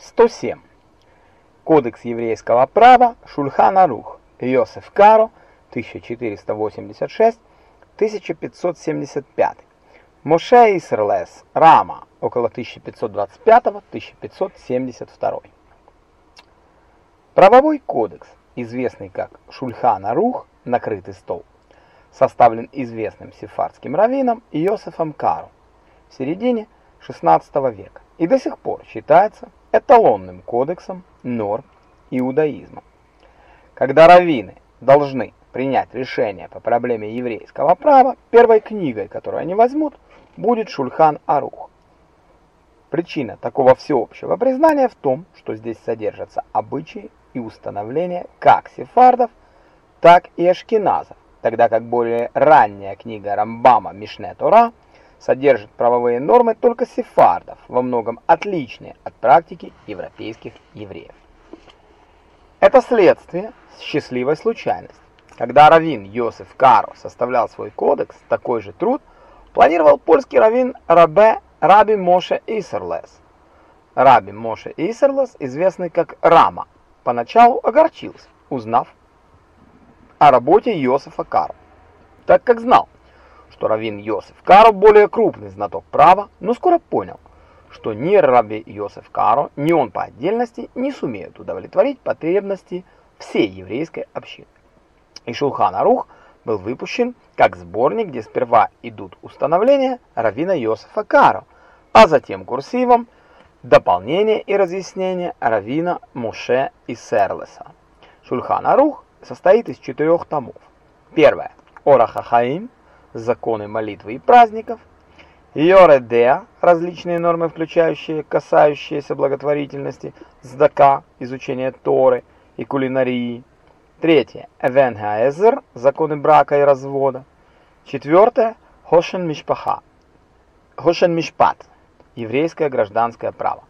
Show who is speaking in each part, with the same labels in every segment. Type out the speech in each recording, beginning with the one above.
Speaker 1: 107. Кодекс еврейского права Шульхан Арух. Йосеф Каро 1486-1575. Моше Исрлес Рама около 1525-1572. Правовой кодекс, известный как Шульхан Арух, накрытый стол, составлен известным сефардским раввином Иосифом Каро в середине XVI века и до сих пор считается эталонным кодексом норм иудаизма. Когда раввины должны принять решение по проблеме еврейского права, первой книгой, которую они возьмут, будет Шульхан Арух. Причина такого всеобщего признания в том, что здесь содержатся обычаи и установления как сефардов, так и ашкеназов, тогда как более ранняя книга Рамбама Мишне Тора – содержит правовые нормы только сефардов, во многом отличные от практики европейских евреев. Это следствие счастливой случайности. Когда раввин Йосеф Каро составлял свой кодекс, такой же труд планировал польский раввин Рабе Раби Моше Исерлес. Раби Моше Исерлес, известный как Рама, поначалу огорчился, узнав о работе Йосефа Каро, так как знал, что раввин Йосеф Каро более крупный знаток права, но скоро понял, что ни раби Йосеф Каро, ни он по отдельности не сумеют удовлетворить потребности всей еврейской общины. И Шулхан Арух был выпущен как сборник, где сперва идут установления раввина Йосефа Каро, а затем курсивом дополнение и разъяснение раввина Моше и Серлеса. Шульхан Арух состоит из четырех томов. Первое – Орахахаим, законы молитвы и праздников, Йоредеа, различные нормы, включающие касающиеся благотворительности, здака, изучения Торы и кулинарии. Третье. Эвенгаэзер, законы брака и развода. Четвертое. Хошен Мишпаха. Хошен Мишпат, еврейское гражданское право.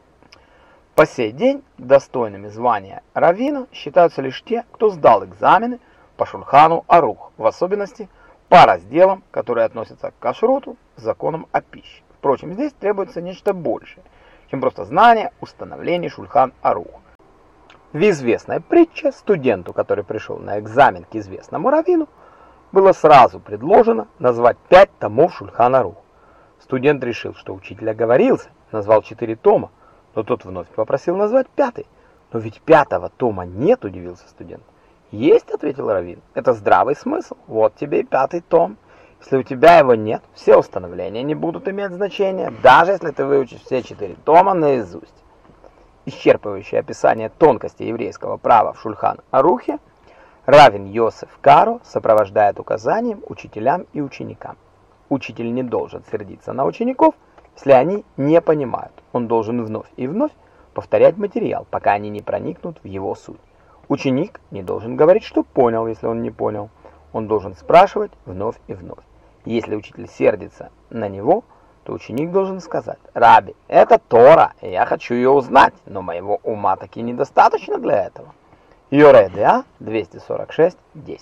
Speaker 1: По сей день достойными звания раввина считаются лишь те, кто сдал экзамены по Шульхану Арух, в особенности по разделам, которые относятся к кашруту, законам о пище. Впрочем, здесь требуется нечто большее, чем просто знание установлений Шульхан Арух. В известной притче студенту, который пришел на экзамен к известному раввину, было сразу предложено назвать пять томов Шульхан Арух. Студент решил, что учитель оговорился, назвал четыре тома, но тот вновь попросил назвать пятый. Но ведь пятого тома нет, удивился студент. «Есть», — ответил Равин, — «это здравый смысл. Вот тебе и пятый том. Если у тебя его нет, все установления не будут иметь значения, даже если ты выучишь все четыре тома наизусть». Исчерпывающее описание тонкостей еврейского права в Шульхан-Арухе Равин Йосеф Каро сопровождает указанием учителям и ученикам. Учитель не должен сердиться на учеников, если они не понимают. Он должен вновь и вновь повторять материал, пока они не проникнут в его суть. Ученик не должен говорить, что понял, если он не понял. Он должен спрашивать вновь и вновь. Если учитель сердится на него, то ученик должен сказать, «Раби, это Тора, и я хочу ее узнать, но моего ума таки недостаточно для этого». Йоредеа 246.10